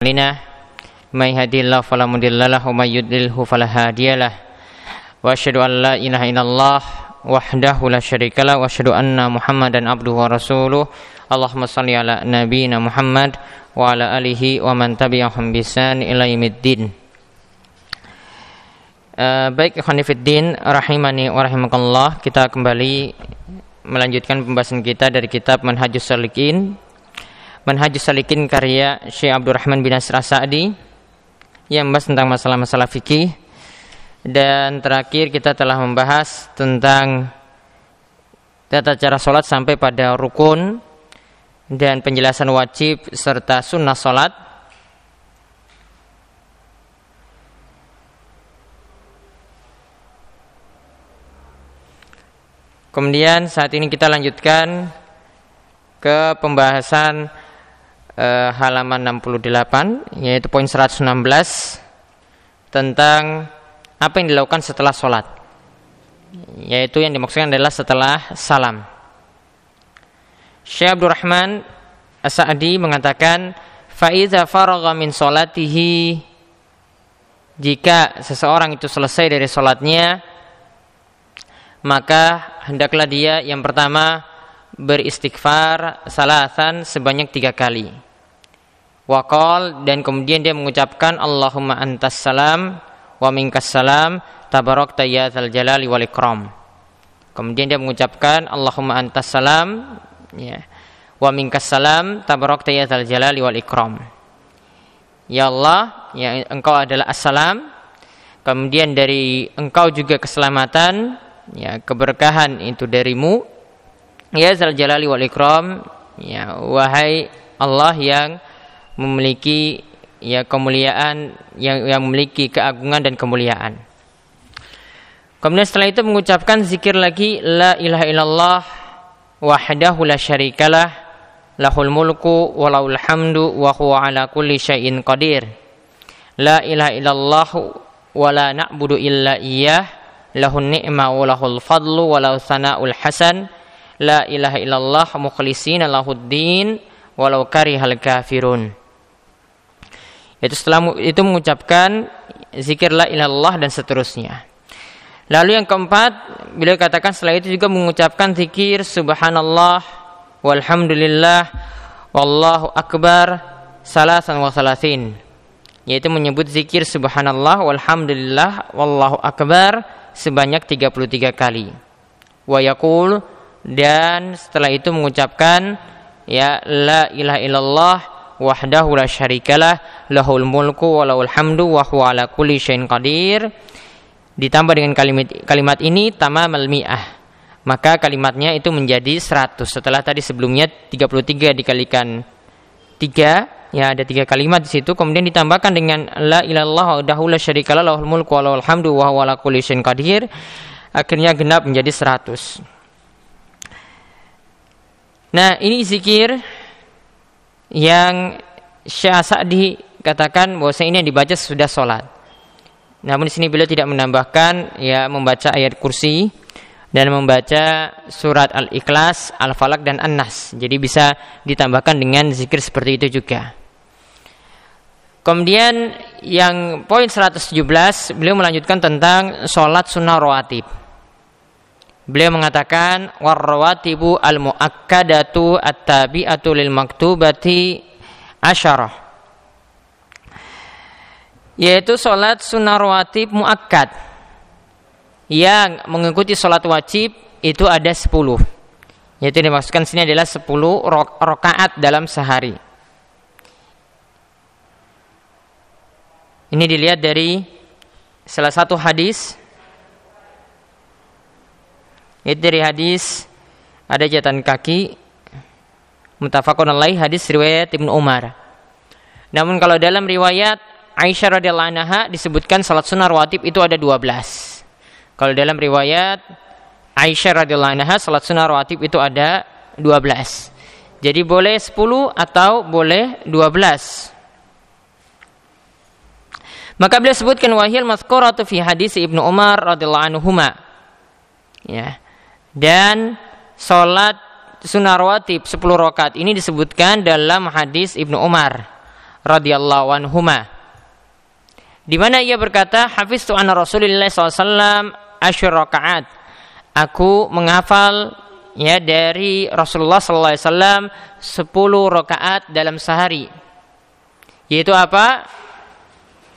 Lina may hadillah fala mudillalah wa may yudlilhu fala hadiyalah. Wa asyhadu an la ilaha illallah wahdahu la syarikalah wa asyhadu anna muhammadan abduhu wa rasuluh. Allahumma shalli ala nabiyyina Muhammad wa ala alihi wa man tabi'ahum bi ihsan ila yaumiddin. Eh, baik ikhwan rahimani wa rahimakallah kita kembali melanjutkan pembahasan kita dari kitab Manhajus Salikin. Manhajus Salikin karya Syekh Abdurrahman bin Nasr Sa'di. Yang membahas tentang masalah-masalah fikih. Dan terakhir kita telah membahas tentang tata cara sholat sampai pada rukun dan penjelasan wajib serta sunnah sholat. Kemudian saat ini kita lanjutkan ke pembahasan uh, halaman 68 yaitu poin 116 tentang apa yang dilakukan setelah sholat yaitu yang dimaksudkan adalah setelah salam Syekh Abdurrahman As-Sa'di mengatakan faiza faragha min sholatihi jika seseorang itu selesai dari sholatnya maka hendaklah dia yang pertama beristighfar salasan sebanyak tiga kali. Wakol dan kemudian dia mengucapkan Allahumma antas salam wa minkas salam tabarak tayyazal jalali wal ikram. Kemudian dia mengucapkan Allahumma antas salam ya, wa minkas salam tabarak tayyazal jalali wal ikram. Ya Allah, ya engkau adalah assalam. Kemudian dari engkau juga keselamatan ya keberkahan itu darimu ya zal jalali wal ikram ya wahai Allah yang memiliki ya kemuliaan yang yang memiliki keagungan dan kemuliaan. Kemudian setelah itu mengucapkan zikir lagi la ilaha illallah wahdahu la syarikalah lahul mulku walahul hamdu wa huwa ala kulli syai'in qadir. La ilaha illallah wa la na'budu illa iyyah lahun ni'ma wa lahul fadlu wa lahu sana'ul hasan. La ilaha illallah mukhlisina lahuddin walau karihal kafirun itu setelah itu mengucapkan zikir la ilallah dan seterusnya lalu yang keempat beliau katakan setelah itu juga mengucapkan zikir subhanallah walhamdulillah wallahu akbar salasan wa salasin yaitu menyebut zikir subhanallah walhamdulillah wallahu akbar sebanyak 33 kali. Wa yaqul dan setelah itu mengucapkan ya la ilaha illallah wahdahu la syarikalah lahul mulku wa lahul hamdu wa huwa ala kulli syai'in qadir. Ditambah dengan kalimat kalimat ini tamamal mi'ah. Maka kalimatnya itu menjadi 100 setelah tadi sebelumnya 33 dikalikan 3 ya ada tiga kalimat di situ. Kemudian ditambahkan dengan la ilallah wahdahu la syarikalah lahul mulku wa lahul hamdu wa huwa ala kulli syai'in qadir akhirnya genap menjadi 100 nah ini zikir yang Syekh Sa'di katakan bahwa ini yang dibaca sudah sholat namun di sini beliau tidak menambahkan ya membaca ayat kursi dan membaca surat Al-Ikhlas, Al-Falaq dan An-Nas. Jadi bisa ditambahkan dengan zikir seperti itu juga. Kemudian yang poin 117 beliau melanjutkan tentang sholat sunnah rawatib. Beliau mengatakan warrawatibu al muakkadatu at-tabi'atu lil maktubati asyarah. Yaitu sholat sunnah rawatib muakkad yang mengikuti sholat wajib itu ada 10. Yaitu dimaksudkan sini adalah 10 rakaat dalam sehari. Ini dilihat dari salah satu hadis itu dari hadis ada jatan kaki mutafakun alaih hadis riwayat Ibnu Umar. Namun kalau dalam riwayat Aisyah radhiyallahu anha disebutkan salat sunnah rawatib itu ada 12. Kalau dalam riwayat Aisyah radhiyallahu anha salat sunnah rawatib itu ada 12. Jadi boleh 10 atau boleh 12. Maka beliau sebutkan wahil mazkuratu fi hadis Ibnu Umar radhiyallahu anhu. Ya. Dan salat sunnah rawatib 10 rakaat ini disebutkan dalam hadis Ibnu Umar radhiyallahu anhuma. Di mana ia berkata, "Hafiztu anna Rasulullah SAW asyur rakaat." Aku menghafal ya dari Rasulullah wasallam 10 rakaat dalam sehari. Yaitu apa?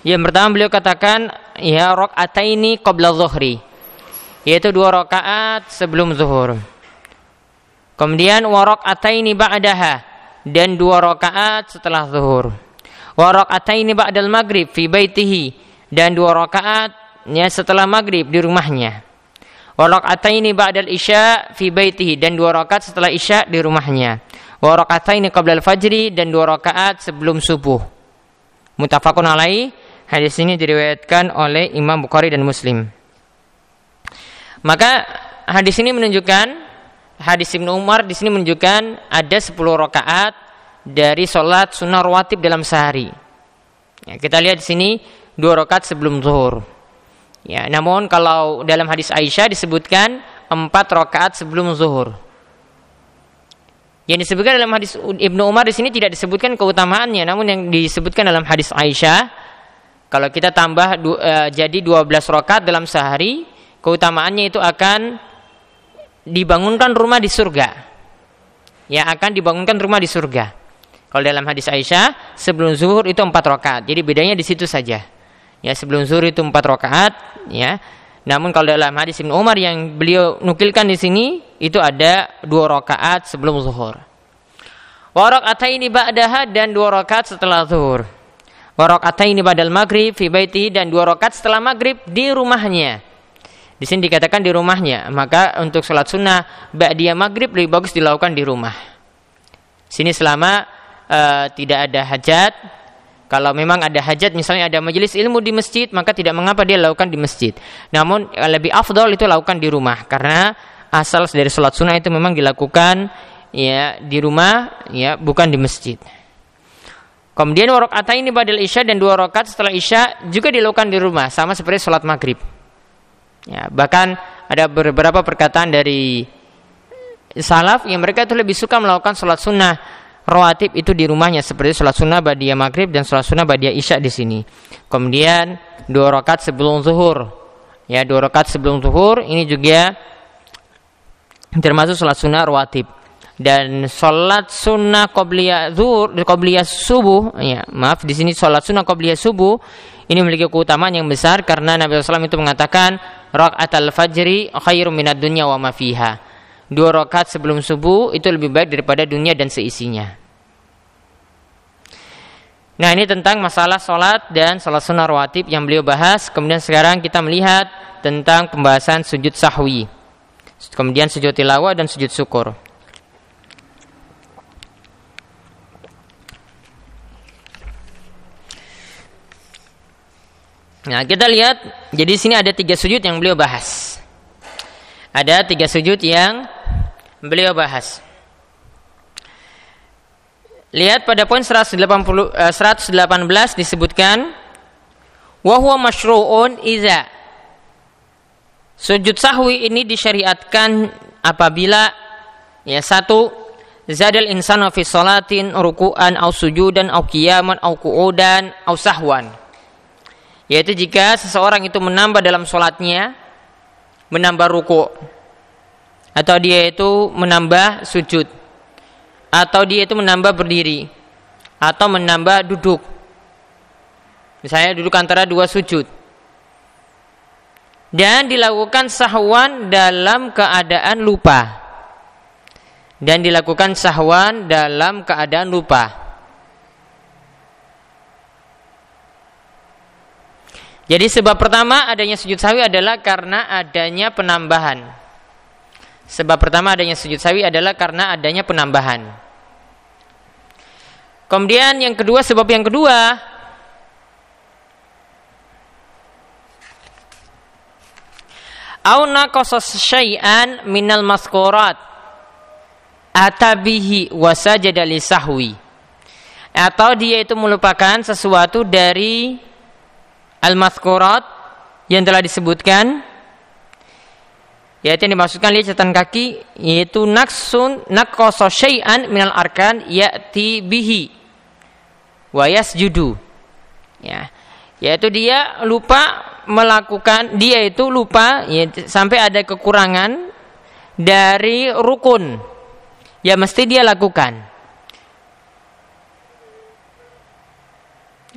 Yang pertama beliau katakan ya rakaataini qabla dhuhri. Yaitu dua rakaat sebelum zuhur. Kemudian wa rakaataini ba'daha dan dua rakaat setelah zuhur. Wa raka'ataini ba'dal maghrib fi baitihi dan dua rakaat ya setelah maghrib di rumahnya. Wa raka'ataini ba'dal isya fi baitihi dan dua rakaat setelah isya di rumahnya. Wa raka'ataini qabla al-fajri dan dua rakaat sebelum subuh. Mutafakun alai hadis ini diriwayatkan oleh Imam Bukhari dan Muslim maka hadis ini menunjukkan hadis Ibnu Umar di sini menunjukkan ada 10 rakaat dari sholat sunnah rawatib dalam sehari. Ya, kita lihat di sini dua rakaat sebelum zuhur. Ya, namun kalau dalam hadis Aisyah disebutkan empat rakaat sebelum zuhur. Yang disebutkan dalam hadis Ibnu Umar di sini tidak disebutkan keutamaannya, namun yang disebutkan dalam hadis Aisyah kalau kita tambah du, uh, jadi 12 rakaat dalam sehari, keutamaannya itu akan dibangunkan rumah di surga. Ya, akan dibangunkan rumah di surga. Kalau dalam hadis Aisyah, sebelum zuhur itu empat rakaat. Jadi bedanya di situ saja. Ya, sebelum zuhur itu empat rakaat. Ya, namun kalau dalam hadis Ibnu Umar yang beliau nukilkan di sini itu ada dua rakaat sebelum zuhur. Warok ini ba'daha dan dua rakaat setelah zuhur. Warok ini badal maghrib fi dan dua rakaat setelah maghrib di rumahnya. Di sini dikatakan di rumahnya. Maka untuk sholat sunnah ba'diyah maghrib lebih bagus dilakukan di rumah. Sini selama uh, tidak ada hajat kalau memang ada hajat misalnya ada majelis ilmu di masjid maka tidak mengapa dia lakukan di masjid namun uh, lebih afdol itu lakukan di rumah karena asal dari sholat sunnah itu memang dilakukan ya di rumah ya bukan di masjid Kemudian warakaat ini badal isya dan dua rakaat setelah isya juga dilakukan di rumah sama seperti sholat maghrib. Ya, bahkan ada beberapa perkataan dari salaf yang mereka itu lebih suka melakukan sholat sunnah. Rawatib itu di rumahnya seperti sholat sunnah badiah maghrib dan sholat sunnah badiah isya di sini. Kemudian dua rakaat sebelum zuhur, ya dua rakaat sebelum zuhur ini juga termasuk sholat sunnah rawatib dan sholat sunnah qobliyah zuhur qobliyah subuh ya maaf di sini sholat sunnah qobliyah subuh ini memiliki keutamaan yang besar karena Nabi SAW itu mengatakan rakaat al fajri khairum minad dunya wa ma fiha dua rakaat sebelum subuh itu lebih baik daripada dunia dan seisinya. Nah ini tentang masalah sholat dan sholat sunnah rawatib yang beliau bahas. Kemudian sekarang kita melihat tentang pembahasan sujud sahwi. Kemudian sujud tilawah dan sujud syukur. Nah kita lihat, jadi sini ada tiga sujud yang beliau bahas. Ada tiga sujud yang beliau bahas. Lihat pada poin 180, 118 eh, disebutkan wahwa masyru'un iza sujud sahwi ini disyariatkan apabila ya satu zadal insanu fi salatin ruku'an au sujudan au qiyaman au qu'udan au sahwan yaitu jika seseorang itu menambah dalam sholatnya menambah ruku atau dia itu menambah sujud atau dia itu menambah berdiri atau menambah duduk. Misalnya duduk antara dua sujud. Dan dilakukan sahwan dalam keadaan lupa. Dan dilakukan sahwan dalam keadaan lupa Jadi sebab pertama adanya sujud sawi adalah karena adanya penambahan. Sebab pertama adanya sujud sawi adalah karena adanya penambahan. Kemudian yang kedua sebab yang kedua Auna qasas syai'an minal maskurat atabihi wasajada sahwi atau dia itu melupakan sesuatu dari al-mazkurat yang telah disebutkan yaitu yang dimaksudkan lihat catatan kaki yaitu naksun nakoso syai'an minal arkan ya'ti bihi wayas judu. Ya. Yaitu dia lupa melakukan dia itu lupa ya, sampai ada kekurangan dari rukun. Ya mesti dia lakukan.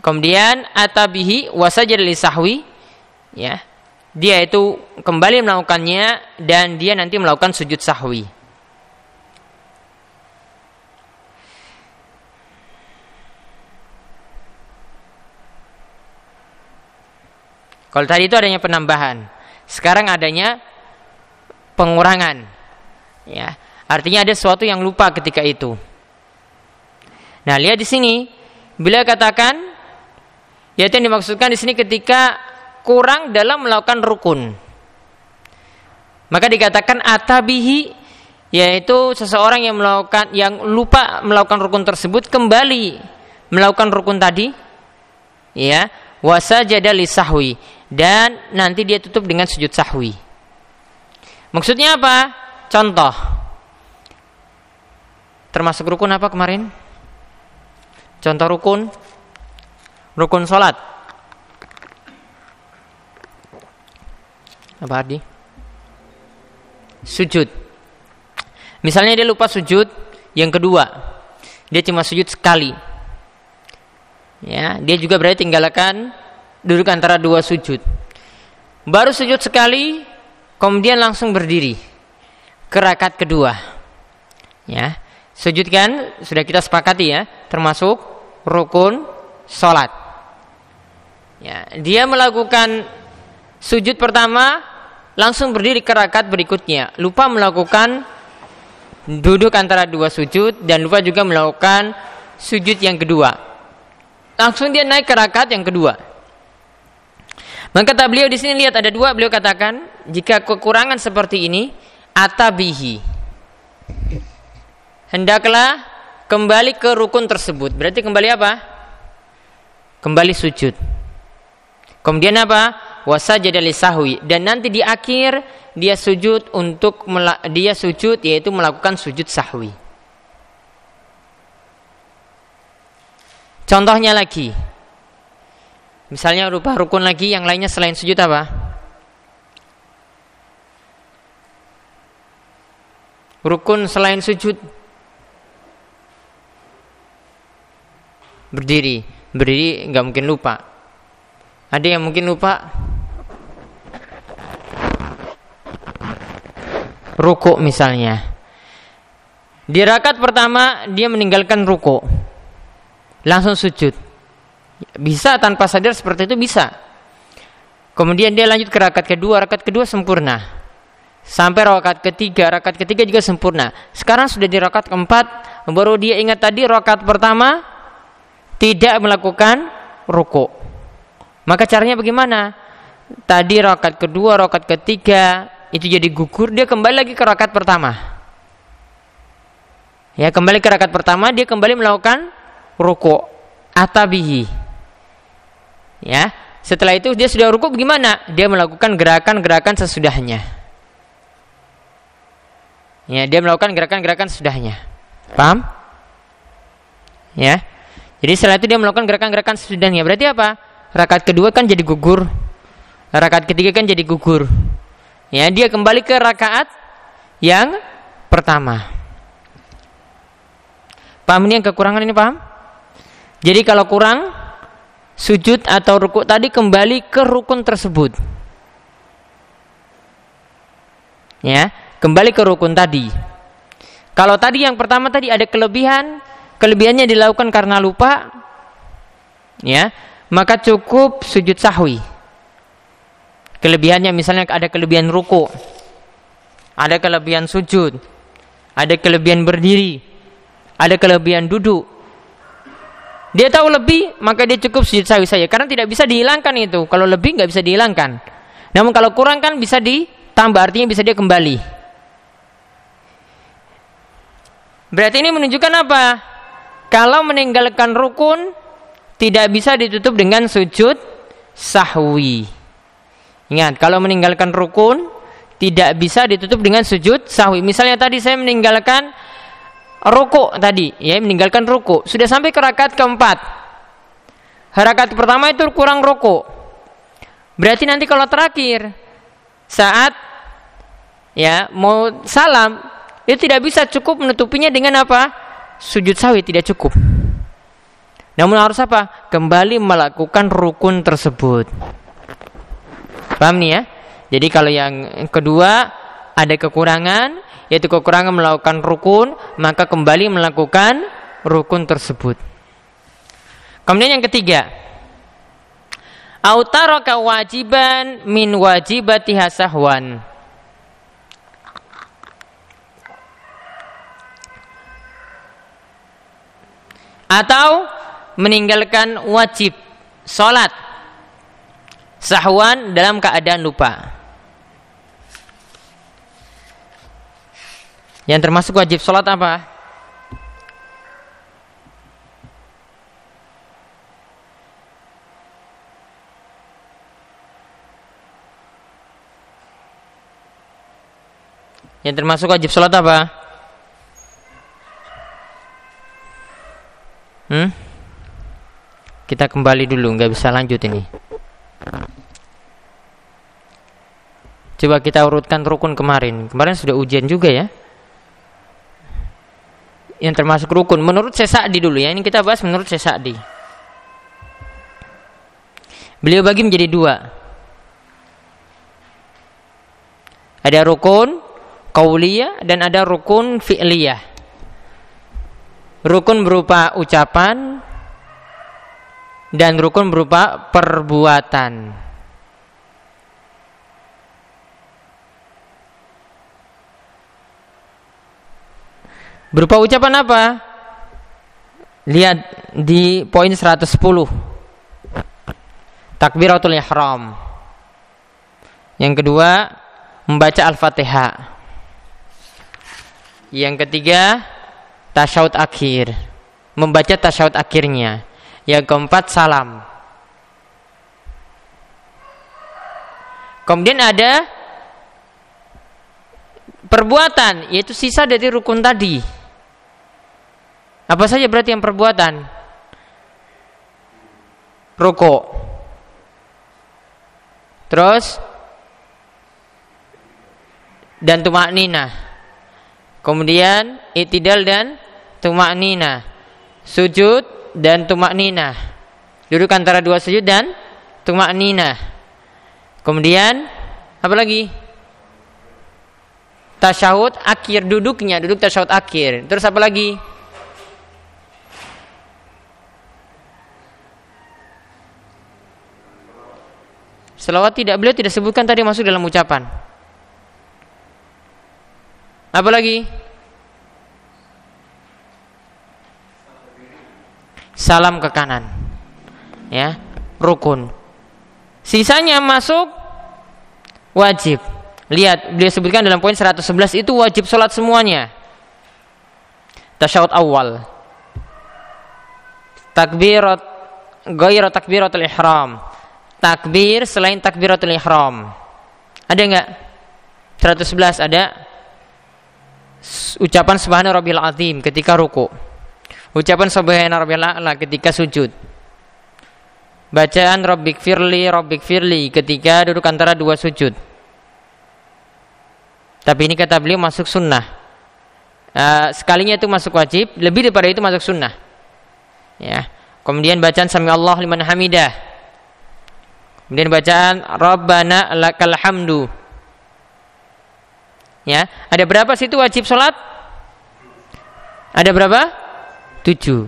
Kemudian atabihi wasajad sahwi ya. Dia itu kembali melakukannya dan dia nanti melakukan sujud sahwi. Kalau tadi itu adanya penambahan, sekarang adanya pengurangan. Ya, artinya ada sesuatu yang lupa ketika itu. Nah, lihat di sini, bila katakan, yaitu yang dimaksudkan di sini ketika kurang dalam melakukan rukun. Maka dikatakan atabihi yaitu seseorang yang melakukan yang lupa melakukan rukun tersebut kembali melakukan rukun tadi ya wasajada sahwi dan nanti dia tutup dengan sujud sahwi. Maksudnya apa? Contoh. Termasuk rukun apa kemarin? Contoh rukun rukun salat. Apa arti? Sujud. Misalnya dia lupa sujud yang kedua. Dia cuma sujud sekali. Ya, dia juga berarti tinggalkan duduk antara dua sujud. Baru sujud sekali, kemudian langsung berdiri ke rakaat kedua. Ya, sujud kan sudah kita sepakati ya, termasuk rukun salat. Ya, dia melakukan sujud pertama langsung berdiri ke rakaat berikutnya. Lupa melakukan duduk antara dua sujud dan lupa juga melakukan sujud yang kedua. Langsung dia naik ke rakaat yang kedua. Maka kata beliau di sini lihat ada dua beliau katakan jika kekurangan seperti ini atabihi hendaklah kembali ke rukun tersebut. Berarti kembali apa? Kembali sujud. Kemudian apa? Wasajada sahwi dan nanti di akhir dia sujud untuk dia sujud yaitu melakukan sujud sahwi. Contohnya lagi, Misalnya rupa rukun lagi yang lainnya selain sujud apa? Rukun selain sujud berdiri, berdiri nggak mungkin lupa. Ada yang mungkin lupa ruku misalnya. Di rakaat pertama dia meninggalkan ruku, langsung sujud. Bisa tanpa sadar seperti itu bisa. Kemudian dia lanjut ke rakaat kedua, rakaat kedua sempurna. Sampai rakaat ketiga, rakaat ketiga juga sempurna. Sekarang sudah di rakaat keempat, baru dia ingat tadi rakaat pertama tidak melakukan ruku. Maka caranya bagaimana? Tadi rakaat kedua, rakaat ketiga itu jadi gugur, dia kembali lagi ke rakaat pertama. Ya, kembali ke rakaat pertama dia kembali melakukan ruku atabihi Ya, setelah itu dia sudah rukuk bagaimana? Dia melakukan gerakan-gerakan sesudahnya. Ya, dia melakukan gerakan-gerakan sesudahnya. Paham? Ya. Jadi setelah itu dia melakukan gerakan-gerakan sesudahnya. Berarti apa? Rakaat kedua kan jadi gugur. Rakaat ketiga kan jadi gugur. Ya, dia kembali ke rakaat yang pertama. Paham ini yang kekurangan ini paham? Jadi kalau kurang sujud atau rukuk tadi kembali ke rukun tersebut. Ya, kembali ke rukun tadi. Kalau tadi yang pertama tadi ada kelebihan, kelebihannya dilakukan karena lupa, ya, maka cukup sujud sahwi. Kelebihannya misalnya ada kelebihan ruku, ada kelebihan sujud, ada kelebihan berdiri, ada kelebihan duduk, dia tahu lebih, maka dia cukup sujud sahwi saja. Karena tidak bisa dihilangkan itu. Kalau lebih nggak bisa dihilangkan. Namun kalau kurang kan bisa ditambah, artinya bisa dia kembali. Berarti ini menunjukkan apa? Kalau meninggalkan rukun, tidak bisa ditutup dengan sujud sahwi. Ingat, kalau meninggalkan rukun, tidak bisa ditutup dengan sujud sahwi. Misalnya tadi saya meninggalkan ruku tadi, ya meninggalkan ruku. Sudah sampai ke rakaat keempat. Harakat pertama itu kurang rokok. Berarti nanti kalau terakhir saat ya mau salam itu tidak bisa cukup menutupinya dengan apa? Sujud sawi tidak cukup. Namun harus apa? Kembali melakukan rukun tersebut. Paham nih ya? Jadi kalau yang kedua ada kekurangan, yaitu kekurangan melakukan rukun, maka kembali melakukan rukun tersebut. Kemudian yang ketiga, autaraka wajiban min wajibati hasahwan. Atau meninggalkan wajib sholat sahwan dalam keadaan lupa. Yang termasuk wajib sholat apa? Yang termasuk wajib sholat apa? Hmm? Kita kembali dulu, nggak bisa lanjut ini. Coba kita urutkan rukun kemarin. Kemarin sudah ujian juga ya. Yang termasuk rukun. Menurut Sesadi dulu ya ini kita bahas menurut Sesadi beliau bagi menjadi dua. Ada rukun kauliyah dan ada rukun fi'liyah. Rukun berupa ucapan dan rukun berupa perbuatan Berupa ucapan apa? Lihat di poin 110. Takbiratul ihram. Yang kedua, membaca Al-Fatihah. Yang ketiga, tasyahud akhir. Membaca tasyahud akhirnya. Yang keempat, salam. Kemudian ada perbuatan, yaitu sisa dari rukun tadi. Apa saja berarti yang perbuatan? Rokok. Terus dan tumak nina. Kemudian itidal dan tumak nina. Sujud dan tumak nina. Duduk antara dua sujud dan tumak nina. Kemudian apa lagi? Tasyahud akhir duduknya, duduk tasyahud akhir. Terus apa lagi? Selawat tidak beliau tidak sebutkan tadi masuk dalam ucapan. Apa lagi? Salam ke kanan. Ya, rukun. Sisanya masuk wajib. Lihat, beliau sebutkan dalam poin 111 itu wajib sholat semuanya. Tasyahud awal. Takbirat Gairat takbiratul ihram takbir selain takbiratul ihram. Ada enggak? 111 ada ucapan subhana rabbil azim ketika ruku. Ucapan subhana rabbil a'la ketika sujud. Bacaan rabbik firli rabbik firli ketika duduk antara dua sujud. Tapi ini kata beliau masuk sunnah. Uh, sekalinya itu masuk wajib, lebih daripada itu masuk sunnah. Ya. Kemudian bacaan sami Allah liman hamidah Kemudian bacaan Rabbana lakal hamdu. Ya, ada berapa situ wajib sholat? Ada berapa? Tujuh.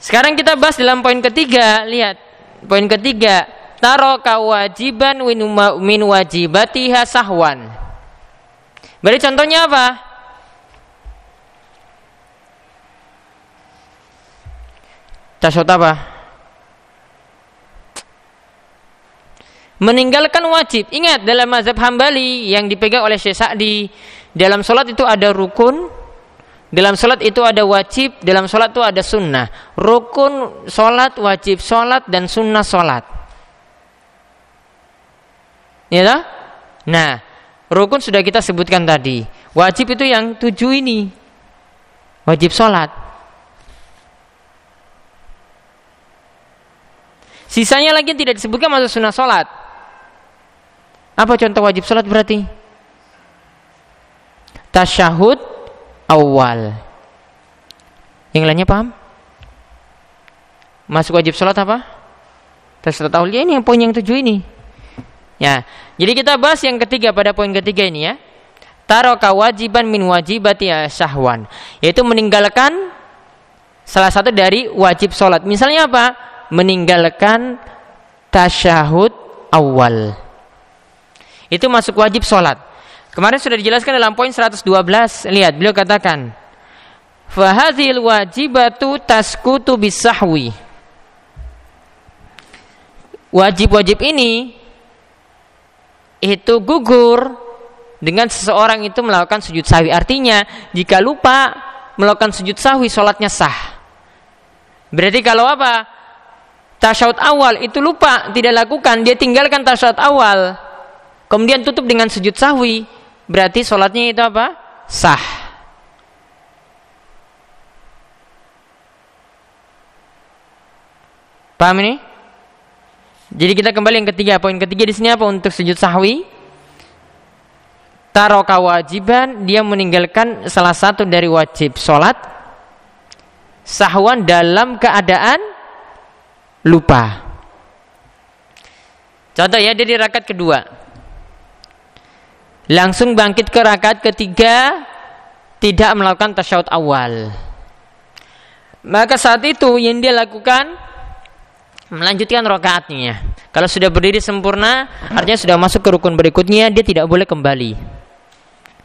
Sekarang kita bahas dalam poin ketiga. Lihat, poin ketiga. Taro kawajiban min wajibatiha sahwan. Berarti contohnya apa? Tasawuf apa? meninggalkan wajib. Ingat dalam mazhab Hambali yang dipegang oleh Syekh Sa'di, dalam sholat itu ada rukun, dalam sholat itu ada wajib, dalam sholat itu ada sunnah. Rukun sholat, wajib sholat, dan sunnah sholat. Ya tak? Nah, rukun sudah kita sebutkan tadi. Wajib itu yang tujuh ini. Wajib sholat. Sisanya lagi tidak disebutkan masuk sunnah sholat. Apa contoh wajib sholat berarti? Tasyahud awal. Yang lainnya paham? Masuk wajib sholat apa? Tasyahud awal. Ya, ini yang poin yang tujuh ini. Ya, jadi kita bahas yang ketiga pada poin ketiga ini ya. Taroka wajiban min wajibati syahwan. Yaitu meninggalkan salah satu dari wajib sholat. Misalnya apa? meninggalkan tasyahud awal. Itu masuk wajib sholat. Kemarin sudah dijelaskan dalam poin 112. Lihat, beliau katakan, Fahadhil wajibatu taskutu bisahwi. Wajib-wajib ini itu gugur dengan seseorang itu melakukan sujud sahwi. Artinya, jika lupa melakukan sujud sahwi, sholatnya sah. Berarti kalau apa? tasyahud awal itu lupa tidak lakukan dia tinggalkan tasyahud awal kemudian tutup dengan sujud sahwi berarti sholatnya itu apa? Sah. Paham ini? Jadi kita kembali yang ketiga. Poin ketiga di sini apa? Untuk sujud sahwi. Taroka wajiban dia meninggalkan salah satu dari wajib sholat. Sahwan dalam keadaan lupa. Contoh ya, dia di rakaat kedua. Langsung bangkit ke rakaat ketiga, tidak melakukan tasyahud awal. Maka saat itu yang dia lakukan melanjutkan rakaatnya. Kalau sudah berdiri sempurna, artinya sudah masuk ke rukun berikutnya, dia tidak boleh kembali.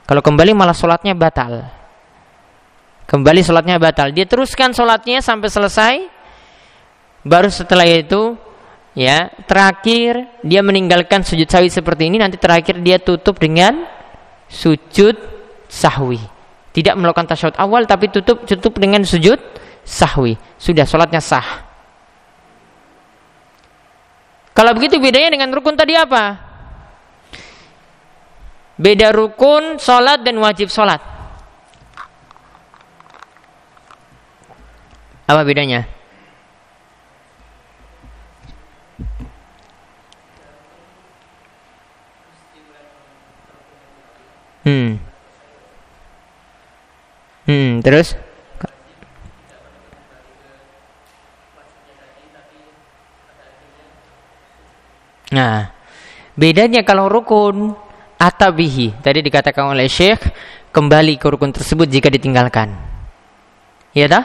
Kalau kembali malah sholatnya batal. Kembali sholatnya batal. Dia teruskan sholatnya sampai selesai Baru setelah itu ya, terakhir dia meninggalkan sujud sahwi seperti ini nanti terakhir dia tutup dengan sujud sahwi. Tidak melakukan tasyahud awal tapi tutup tutup dengan sujud sahwi. Sudah sholatnya sah. Kalau begitu bedanya dengan rukun tadi apa? Beda rukun, sholat dan wajib sholat. Apa bedanya? Hmm. Hmm, terus? Nah, bedanya kalau rukun atabihi tadi dikatakan oleh Syekh kembali ke rukun tersebut jika ditinggalkan. Ya dah?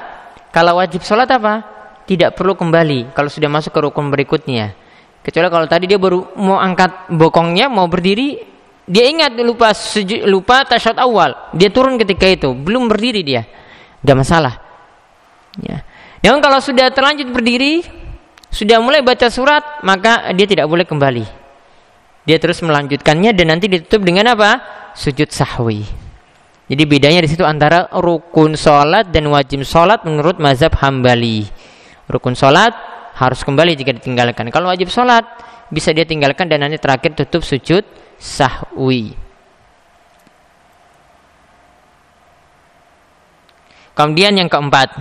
Kalau wajib sholat apa? Tidak perlu kembali kalau sudah masuk ke rukun berikutnya. Kecuali kalau tadi dia baru mau angkat bokongnya, mau berdiri, dia ingat lupa lupa tasyahud awal. Dia turun ketika itu, belum berdiri dia. Tidak masalah. Ya. Namun kalau sudah terlanjut berdiri, sudah mulai baca surat, maka dia tidak boleh kembali. Dia terus melanjutkannya dan nanti ditutup dengan apa? Sujud sahwi. Jadi bedanya di situ antara rukun sholat dan wajib sholat menurut mazhab hambali. Rukun sholat harus kembali jika ditinggalkan. Kalau wajib sholat bisa dia tinggalkan dan nanti terakhir tutup sujud sahwi. Kemudian yang keempat,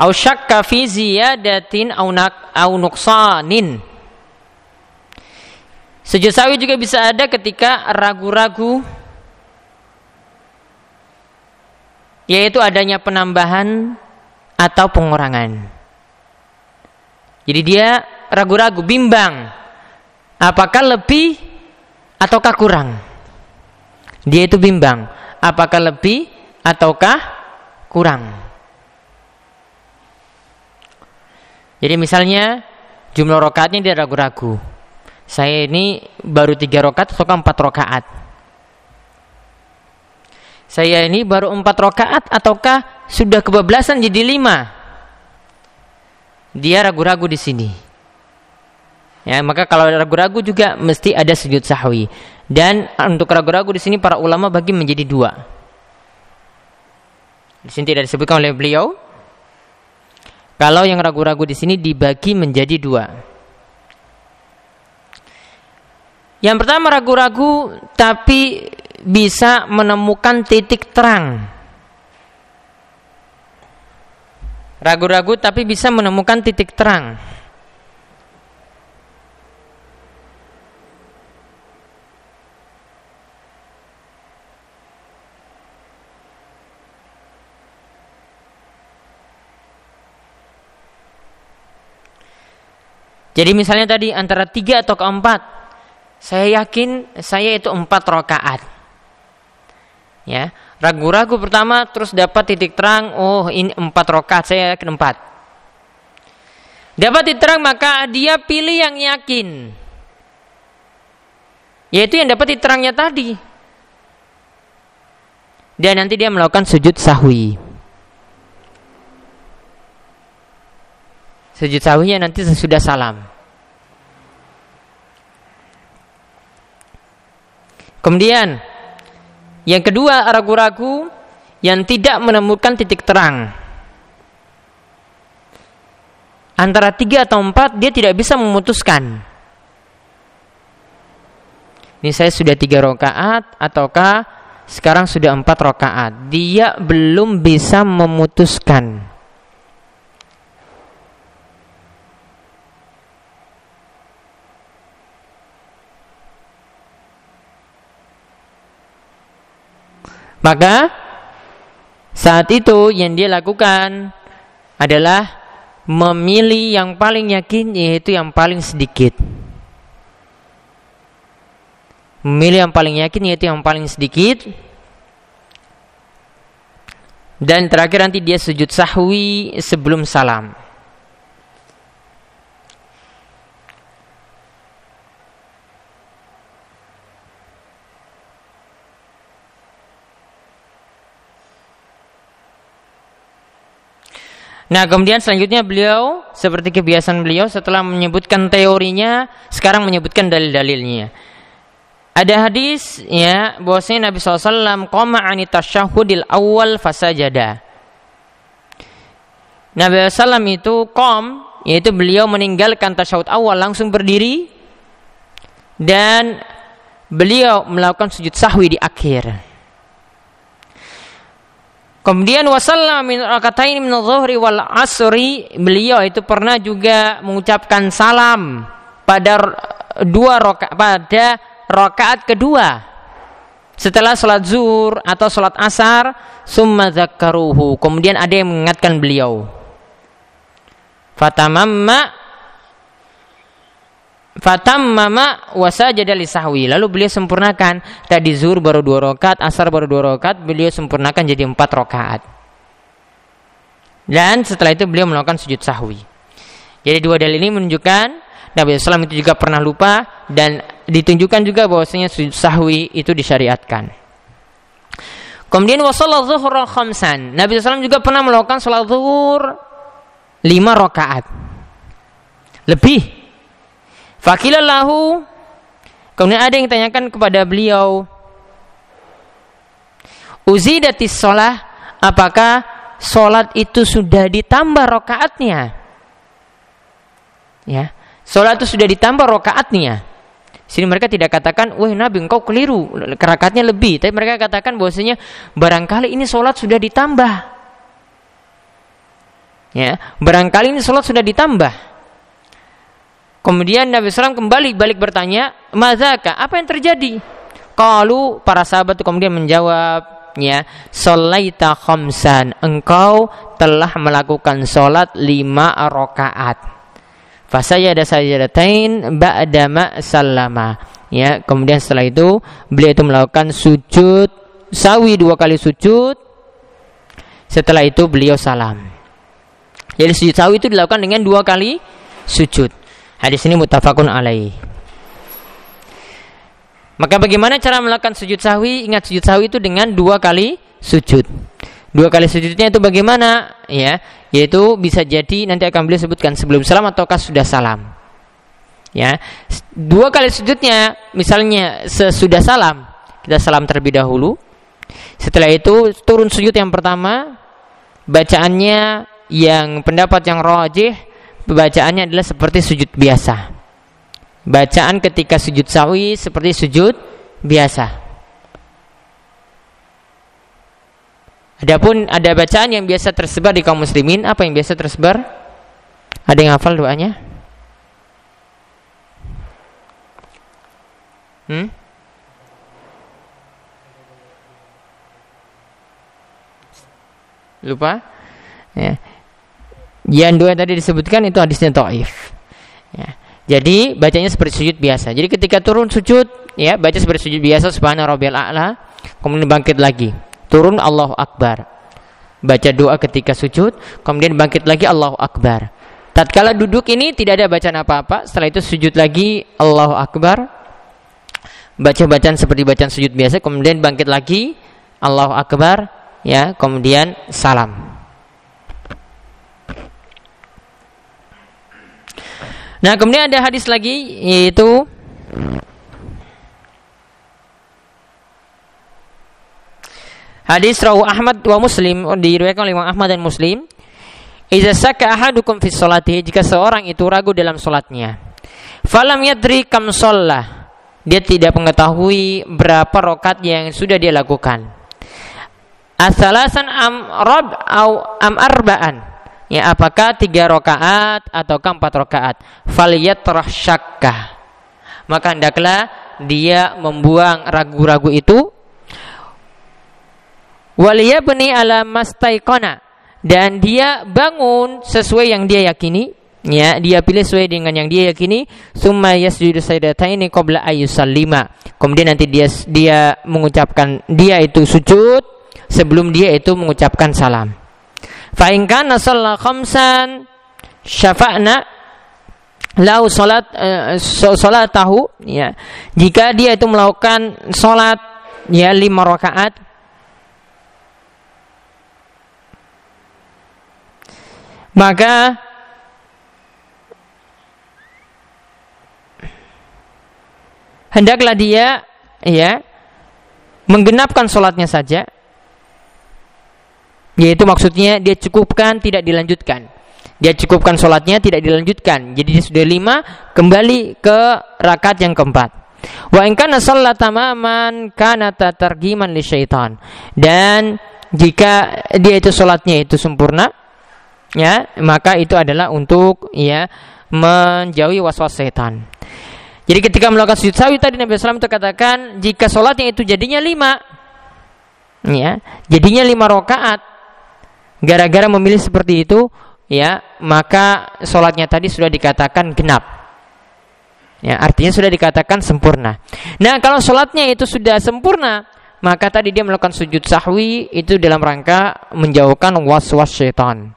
au syakka fi ziyadatin au nuqsanin. Sujud sawi juga bisa ada ketika ragu-ragu yaitu adanya penambahan atau pengurangan. Jadi dia ragu-ragu, bimbang apakah lebih ataukah kurang? Dia itu bimbang, apakah lebih ataukah kurang? Jadi misalnya jumlah rokaatnya dia ragu-ragu. Saya ini baru tiga rokaat ataukah empat rokaat? Saya ini baru empat rokaat ataukah sudah kebablasan jadi lima? Dia ragu-ragu di sini. Ya, maka kalau ragu-ragu juga mesti ada sujud sahwi. Dan untuk ragu-ragu di sini para ulama bagi menjadi dua. Di sini tidak disebutkan oleh beliau. Kalau yang ragu-ragu di sini dibagi menjadi dua. Yang pertama ragu-ragu tapi bisa menemukan titik terang. Ragu-ragu tapi bisa menemukan titik terang Jadi misalnya tadi antara tiga atau keempat, saya yakin saya itu empat rakaat. Ya, ragu-ragu pertama terus dapat titik terang, oh ini empat rakaat, saya yakin empat. Dapat titik terang maka dia pilih yang yakin. Yaitu yang dapat titik terangnya tadi. Dan nanti dia melakukan sujud sahwi. Sujud sahwinya nanti sesudah salam. Kemudian yang kedua ragu-ragu yang tidak menemukan titik terang. Antara tiga atau empat dia tidak bisa memutuskan. Ini saya sudah tiga rakaat ataukah sekarang sudah empat rakaat. Dia belum bisa memutuskan. Maka saat itu yang dia lakukan adalah memilih yang paling yakin yaitu yang paling sedikit. Memilih yang paling yakin yaitu yang paling sedikit. Dan terakhir nanti dia sujud sahwi sebelum salam. Nah, kemudian selanjutnya beliau seperti kebiasaan beliau setelah menyebutkan teorinya, sekarang menyebutkan dalil-dalilnya. Ada hadis ya bahwasanya Nabi SAW koma ani tasyahudil awal fasajada. Nabi SAW itu kom yaitu beliau meninggalkan tasyahud awal langsung berdiri dan beliau melakukan sujud sahwi di akhir. Kemudian wasallam min rakatain min dhuhri wal asri beliau itu pernah juga mengucapkan salam pada dua rakaat pada rakaat kedua. Setelah sholat zuhur atau sholat asar summa zakaruhu kemudian ada yang mengingatkan beliau. Fatamamma Fatam mama wasajada li sahwi. Lalu beliau sempurnakan tadi zuhur baru dua rakaat, asar baru dua rakaat, beliau sempurnakan jadi empat rakaat. Dan setelah itu beliau melakukan sujud sahwi. Jadi dua dalil ini menunjukkan Nabi SAW itu juga pernah lupa dan ditunjukkan juga bahwasanya sujud sahwi itu disyariatkan. Kemudian wasallat zuhur khamsan. Nabi SAW juga pernah melakukan salat zuhur lima rakaat. Lebih Fakilallahu Kemudian ada yang tanyakan kepada beliau Uzidatis sholah Apakah sholat itu sudah ditambah rokaatnya Ya Sholat itu sudah ditambah rokaatnya Sini mereka tidak katakan, wah Nabi engkau keliru, kerakatnya lebih. Tapi mereka katakan bahwasanya barangkali ini sholat sudah ditambah. Ya, barangkali ini sholat sudah ditambah. Kemudian Nabi SAW kembali balik bertanya, Mazaka, apa yang terjadi? Kalau para sahabat itu kemudian menjawab, ya, Solaita khamsan, engkau telah melakukan solat lima rakaat. Fasayada sajadatain ba'dama sallama. Ya, kemudian setelah itu beliau itu melakukan sujud sawi dua kali sujud. Setelah itu beliau salam. Jadi sujud sawi itu dilakukan dengan dua kali sujud. Hadis ini mutafakun alaih. Maka bagaimana cara melakukan sujud sahwi? Ingat sujud sahwi itu dengan dua kali sujud. Dua kali sujudnya itu bagaimana? Ya, yaitu bisa jadi nanti akan beliau sebutkan sebelum salam ataukah sudah salam. Ya, dua kali sujudnya misalnya sesudah salam kita salam terlebih dahulu. Setelah itu turun sujud yang pertama, bacaannya yang pendapat yang rojih bacaannya adalah seperti sujud biasa. Bacaan ketika sujud sawi seperti sujud biasa. Adapun ada bacaan yang biasa tersebar di kaum muslimin, apa yang biasa tersebar? Ada yang hafal doanya? Hmm? Lupa? Ya. Yang dua yang tadi disebutkan itu hadisnya taif. Ya. Jadi bacanya seperti sujud biasa. Jadi ketika turun sujud, ya baca seperti sujud biasa subhana rabbiyal a'la, kemudian bangkit lagi. Turun Allahu akbar. Baca doa ketika sujud, kemudian bangkit lagi Allahu akbar. Tatkala duduk ini tidak ada bacaan apa-apa, setelah itu sujud lagi Allahu akbar. Baca bacaan seperti bacaan sujud biasa, kemudian bangkit lagi Allahu akbar, ya, kemudian salam. Nah, kemudian ada hadis lagi yaitu Hadis rawu Ahmad wa Muslim diriwayatkan oleh Imam Ahmad dan Muslim. Idza saka ahadukum fi sholatihi jika seorang itu ragu dalam salatnya. Falam yadri kam shollah. Dia tidak mengetahui berapa rokat yang sudah dia lakukan. Asalasan am rob au am arbaan ya apakah tiga rakaat atau empat rakaat? Faliyatrah syakkah. Maka hendaklah dia membuang ragu-ragu itu. Waliyabni ala mastaikona dan dia bangun sesuai yang dia yakini. Ya dia pilih sesuai dengan yang dia yakini. Summa yasjudu sajdataini qabla ayyusallima kemudian nanti dia dia mengucapkan dia itu sujud sebelum dia itu mengucapkan salam Fa in kana shalla khamsan syafa'na lau salat uh, salatahu ya. Jika dia itu melakukan salat ya lima rakaat maka hendaklah dia ya menggenapkan sholatnya saja yaitu maksudnya dia cukupkan tidak dilanjutkan. Dia cukupkan sholatnya tidak dilanjutkan. Jadi dia sudah lima kembali ke rakaat yang keempat. Wa in kana tamaman kana tatargiman li syaitan. Dan jika dia itu sholatnya itu sempurna ya maka itu adalah untuk ya menjauhi waswas setan. Jadi ketika melakukan sujud sawi tadi Nabi SAW itu katakan jika sholatnya itu jadinya lima, ya jadinya lima rakaat gara-gara memilih seperti itu ya maka sholatnya tadi sudah dikatakan genap. Ya artinya sudah dikatakan sempurna. Nah kalau sholatnya itu sudah sempurna maka tadi dia melakukan sujud sahwi itu dalam rangka menjauhkan was-was syaitan.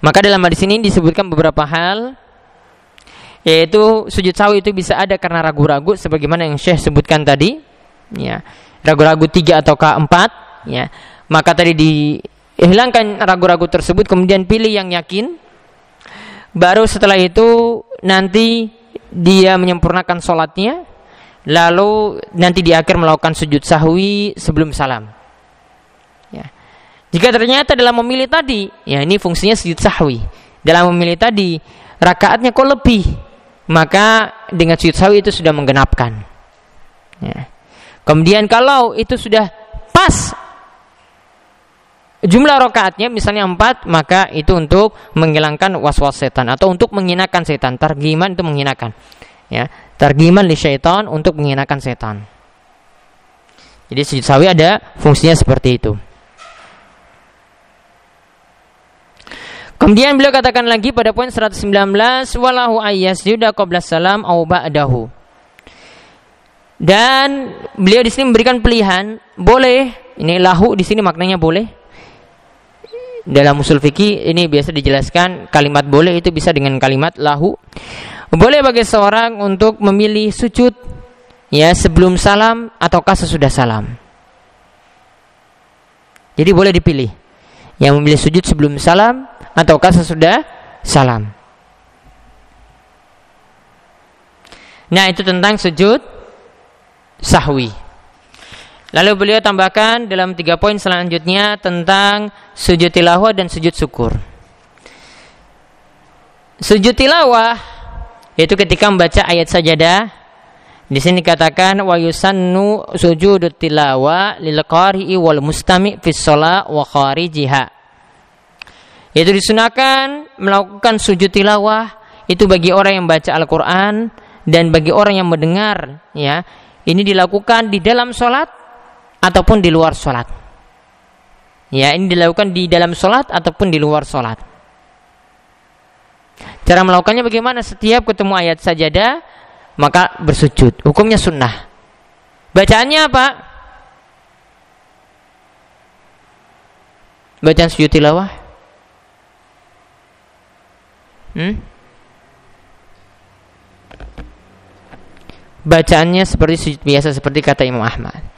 Maka dalam hadis ini disebutkan beberapa hal yaitu sujud sahwi itu bisa ada karena ragu-ragu sebagaimana yang Syekh sebutkan tadi. Ya ragu-ragu tiga atau keempat ya maka tadi dihilangkan ragu-ragu tersebut kemudian pilih yang yakin baru setelah itu nanti dia menyempurnakan sholatnya lalu nanti di akhir melakukan sujud sahwi sebelum salam ya. jika ternyata dalam memilih tadi ya ini fungsinya sujud sahwi dalam memilih tadi rakaatnya kok lebih maka dengan sujud sahwi itu sudah menggenapkan ya. kemudian kalau itu sudah pas jumlah rokaatnya misalnya empat maka itu untuk menghilangkan was-was setan atau untuk menghinakan setan. Targiman itu menghinakan ya. Targiman li syaitan untuk menghinakan setan. Jadi sujud sawi ada fungsinya seperti itu. Kemudian beliau katakan lagi pada poin 119 walahu ayyasjuda qabla salam au ba'dahu. Dan beliau di sini memberikan pilihan, boleh, ini lahu di sini maknanya boleh, dalam usul fikih ini biasa dijelaskan kalimat boleh itu bisa dengan kalimat lahu. Boleh bagi seorang untuk memilih sujud ya sebelum salam ataukah sesudah salam. Jadi boleh dipilih. Yang memilih sujud sebelum salam ataukah sesudah salam. Nah, itu tentang sujud sahwi. Lalu beliau tambahkan dalam tiga poin selanjutnya tentang sujud tilawah dan sujud syukur. Sujud tilawah yaitu ketika membaca ayat sajadah. Di sini dikatakan wa yusannu sujud tilawah lil qari'i wal mustami fi shalah wa kharijiha. Yaitu disunahkan melakukan sujud tilawah itu bagi orang yang baca Al-Qur'an dan bagi orang yang mendengar ya. Ini dilakukan di dalam sholat ataupun di luar sholat. Ya, ini dilakukan di dalam sholat ataupun di luar sholat. Cara melakukannya bagaimana? Setiap ketemu ayat sajadah, maka bersujud. Hukumnya sunnah. Bacaannya apa? Bacaan sujud tilawah. Hmm? Bacaannya seperti sujud biasa seperti kata Imam Ahmad.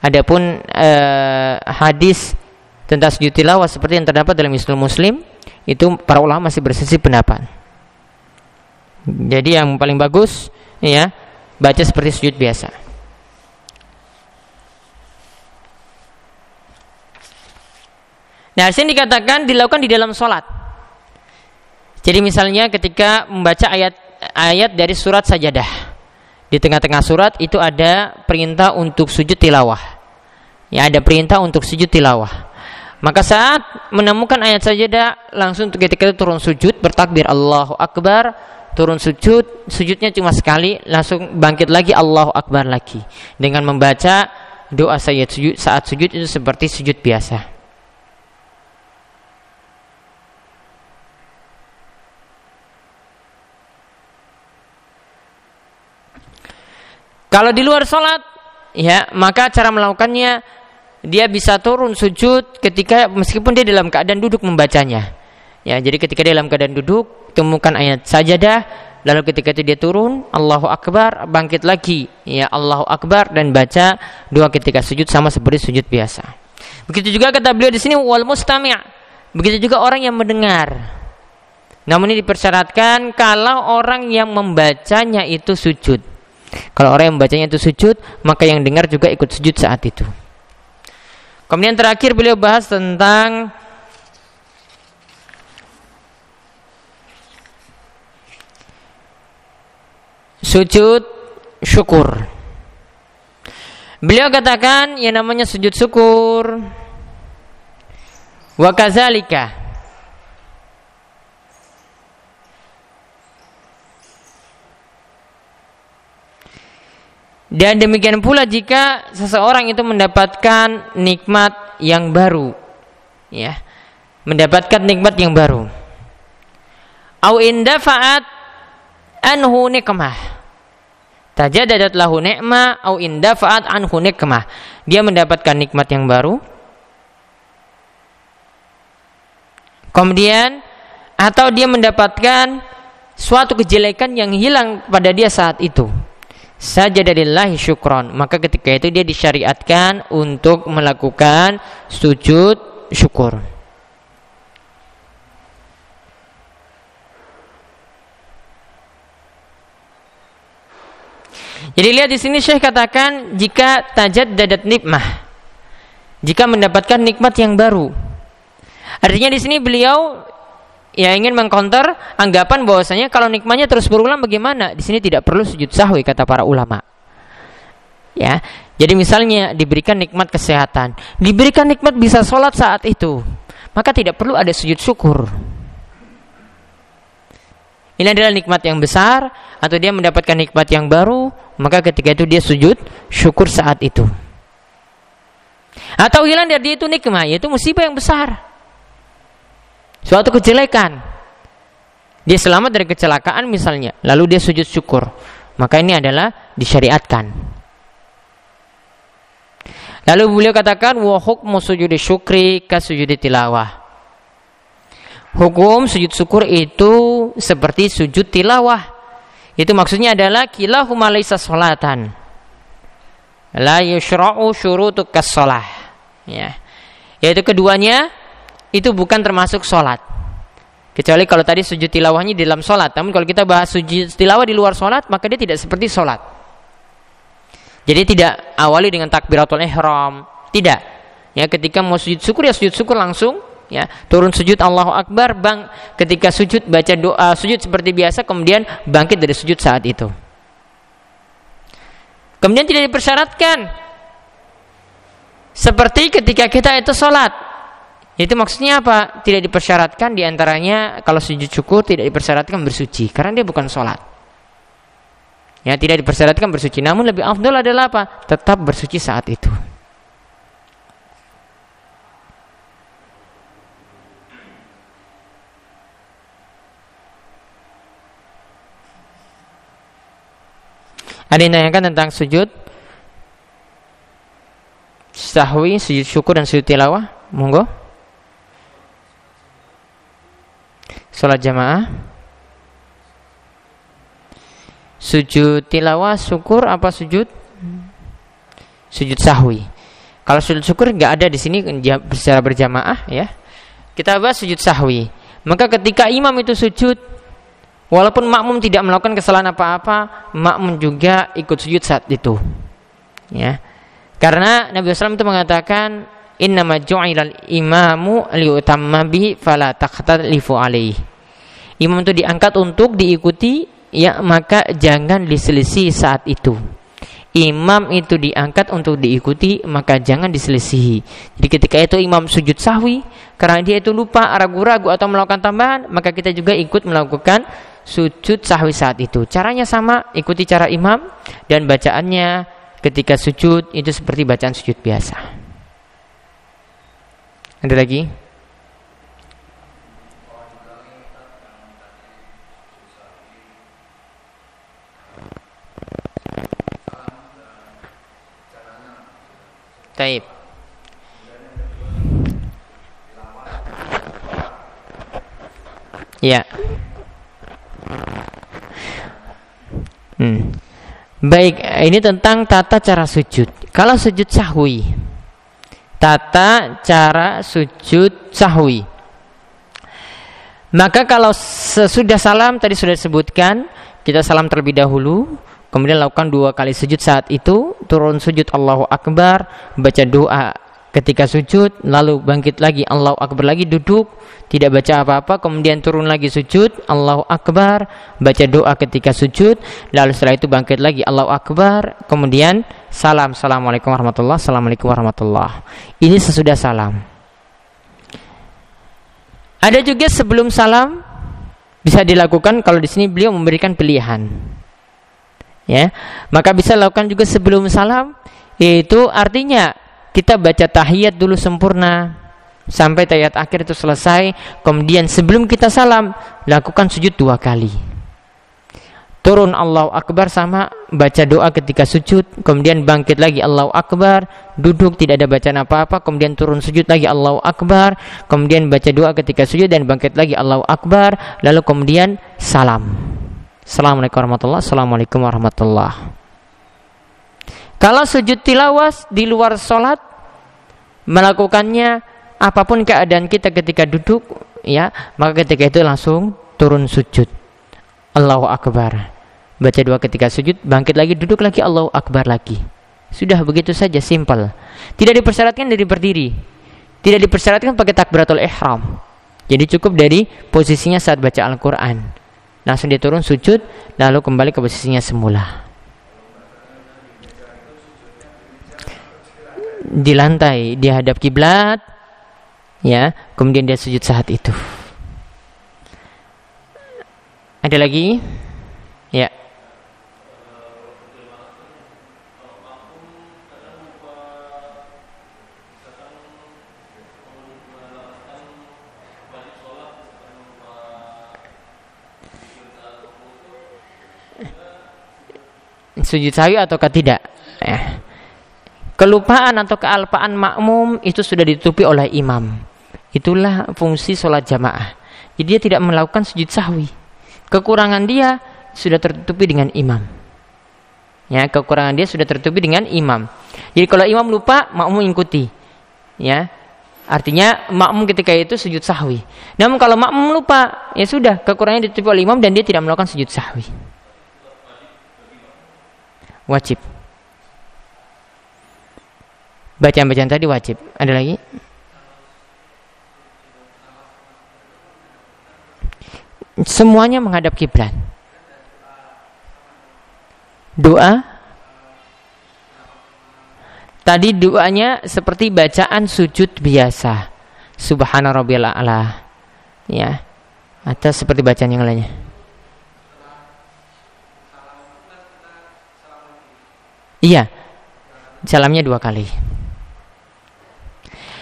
Adapun eh, hadis tentang sujud tilawah seperti yang terdapat dalam Islam Muslim itu para ulama masih bersisi pendapat. Jadi yang paling bagus ya baca seperti sujud biasa. Nah, sini dikatakan dilakukan di dalam sholat. Jadi misalnya ketika membaca ayat ayat dari surat sajadah. Di tengah-tengah surat itu ada perintah untuk sujud tilawah. Ya, ada perintah untuk sujud tilawah. Maka saat menemukan ayat sajadah langsung ketika itu turun sujud bertakbir Allahu Akbar turun sujud sujudnya cuma sekali langsung bangkit lagi Allahu Akbar lagi dengan membaca doa sujud saat sujud itu seperti sujud biasa Kalau di luar sholat, ya maka cara melakukannya dia bisa turun sujud ketika meskipun dia dalam keadaan duduk membacanya. Ya, jadi ketika dia dalam keadaan duduk, temukan ayat sajadah, lalu ketika itu dia turun, Allahu Akbar, bangkit lagi, ya Allahu Akbar dan baca dua ketika sujud sama seperti sujud biasa. Begitu juga kata beliau di sini wal mustami'. Begitu juga orang yang mendengar. Namun ini dipersyaratkan kalau orang yang membacanya itu sujud. Kalau orang yang membacanya itu sujud, maka yang dengar juga ikut sujud saat itu. Kemudian terakhir beliau bahas tentang sujud syukur. Beliau katakan yang namanya sujud syukur wa kazalika Dan demikian pula jika seseorang itu mendapatkan nikmat yang baru, ya, mendapatkan nikmat yang baru. Au indafa'at anhu nikmah. Tajadadat lahu nikmah au indafa'at anhu nikmah. Dia mendapatkan nikmat yang baru. Kemudian atau dia mendapatkan suatu kejelekan yang hilang pada dia saat itu sajadalillahi syukron maka ketika itu dia disyariatkan untuk melakukan sujud syukur Jadi lihat di sini Syekh katakan jika tajad dadat nikmah jika mendapatkan nikmat yang baru. Artinya di sini beliau ya ingin mengcounter anggapan bahwasanya kalau nikmatnya terus berulang bagaimana? Di sini tidak perlu sujud sahwi kata para ulama. Ya. Jadi misalnya diberikan nikmat kesehatan, diberikan nikmat bisa sholat saat itu, maka tidak perlu ada sujud syukur. Ini adalah nikmat yang besar atau dia mendapatkan nikmat yang baru, maka ketika itu dia sujud syukur saat itu. Atau hilang dari dia itu nikmat, yaitu musibah yang besar suatu kejelekan. Dia selamat dari kecelakaan misalnya lalu dia sujud syukur. Maka ini adalah disyariatkan. Lalu beliau katakan wa hukmu sujudi syukri ka sujudi tilawah. Hukum sujud syukur itu seperti sujud tilawah. Itu maksudnya adalah kilahuma laisa salatan la yushra'u syurutu kas ya. Yaitu keduanya itu bukan termasuk sholat. Kecuali kalau tadi sujud tilawahnya di dalam sholat. Namun kalau kita bahas sujud tilawah di luar sholat, maka dia tidak seperti sholat. Jadi tidak awali dengan takbiratul ihram. Tidak. Ya, ketika mau sujud syukur ya sujud syukur langsung ya turun sujud Allahu Akbar bang ketika sujud baca doa sujud seperti biasa kemudian bangkit dari sujud saat itu kemudian tidak dipersyaratkan seperti ketika kita itu sholat itu maksudnya apa? Tidak dipersyaratkan di antaranya kalau sujud syukur tidak dipersyaratkan bersuci karena dia bukan sholat. Ya tidak dipersyaratkan bersuci. Namun lebih afdol adalah apa? Tetap bersuci saat itu. Ada yang tanyakan tentang sujud sahwi, sujud syukur dan sujud tilawah? Monggo. Salat jamaah. Sujud tilawah syukur apa sujud? Sujud sahwi. Kalau sujud syukur nggak ada di sini secara berjamaah ya. Kita bahas sujud sahwi. Maka ketika imam itu sujud Walaupun makmum tidak melakukan kesalahan apa-apa, makmum juga ikut sujud saat itu. Ya. Karena Nabi SAW itu mengatakan innama ju'ilal imamu liutamma bihi fala taqtalifu alaihi. Imam itu diangkat untuk diikuti ya maka jangan diselisih saat itu. Imam itu diangkat untuk diikuti maka jangan diselisihi. Jadi ketika itu imam sujud sahwi karena dia itu lupa ragu-ragu atau melakukan tambahan maka kita juga ikut melakukan sujud sahwi saat itu. Caranya sama, ikuti cara imam dan bacaannya ketika sujud itu seperti bacaan sujud biasa. Ada lagi? Taib. Ya. Hmm. Baik, ini tentang tata cara sujud. Kalau sujud sahwi, tata cara sujud sahwi. Maka kalau sesudah salam tadi sudah disebutkan, kita salam terlebih dahulu, kemudian lakukan dua kali sujud saat itu, turun sujud Allahu Akbar, baca doa ketika sujud lalu bangkit lagi Allahu Akbar lagi duduk tidak baca apa-apa kemudian turun lagi sujud Allahu Akbar baca doa ketika sujud lalu setelah itu bangkit lagi Allahu Akbar kemudian salam. Assalamualaikum warahmatullah Assalamualaikum warahmatullah. Ini sesudah salam. Ada juga sebelum salam bisa dilakukan kalau di sini beliau memberikan pilihan. Ya maka bisa lakukan juga sebelum salam yaitu artinya kita baca tahiyat dulu sempurna. Sampai tahiyat akhir itu selesai. Kemudian sebelum kita salam lakukan sujud dua kali. Turun Allahu Akbar sama baca doa ketika sujud. Kemudian bangkit lagi Allahu Akbar. Duduk tidak ada bacaan apa-apa. Kemudian turun sujud lagi Allahu Akbar. Kemudian baca doa ketika sujud dan bangkit lagi Allahu Akbar. Lalu kemudian salam. Assalamualaikum warahmatullahi Assalamualaikum warahmatullahi kalau sujud tilawas di luar sholat melakukannya apa pun keadaan kita ketika duduk ya maka ketika itu langsung turun sujud. Allahu Akbar. Baca dua ketika sujud bangkit lagi duduk lagi Allahu Akbar lagi. Sudah begitu saja simpel tidak dipersyaratkan dari berdiri. Tidak dipersyaratkan pakai takbiratul ihram. Jadi cukup dari posisinya saat baca Al-Quran. Langsung dia turun sujud lalu kembali ke posisinya semula di lantai di hadap kiblat ya. Kemudian dia sujud saat itu. Ada lagi? Ya. Sujud sawi ataukah tidak? Ya kelupaan atau kealpaan makmum itu sudah ditutupi oleh imam. Itulah fungsi sholat jamaah. Jadi dia tidak melakukan sujud sahwi. Kekurangan dia sudah tertutupi dengan imam. Ya, kekurangan dia sudah tertutupi dengan imam. Jadi kalau imam lupa, makmum ikuti. Ya, Artinya makmum ketika itu sujud sahwi. Namun kalau makmum lupa, ya sudah kekurangannya ditutupi oleh imam dan dia tidak melakukan sujud sahwi. Wajib. Bacaan-bacaan tadi wajib. Ada lagi? Semuanya menghadap kiblat. Doa Tadi doanya seperti bacaan sujud biasa. Subhana a'la. Ya. Atau seperti bacaan yang lainnya. Iya. Salamnya dua kali.